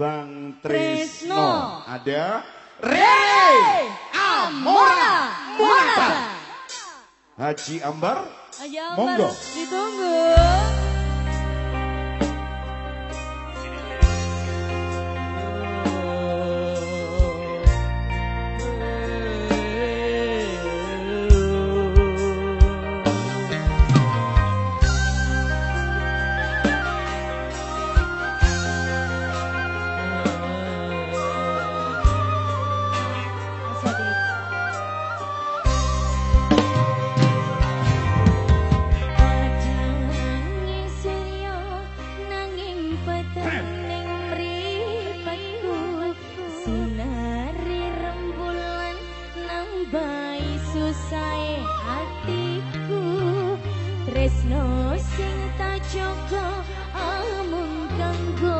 Bang Trisno. Ada Rere Amora Monata. Haji Ambar. Ayo, Monggo. Mbak, ditunggu. tresno sing tak cocok amun kanggo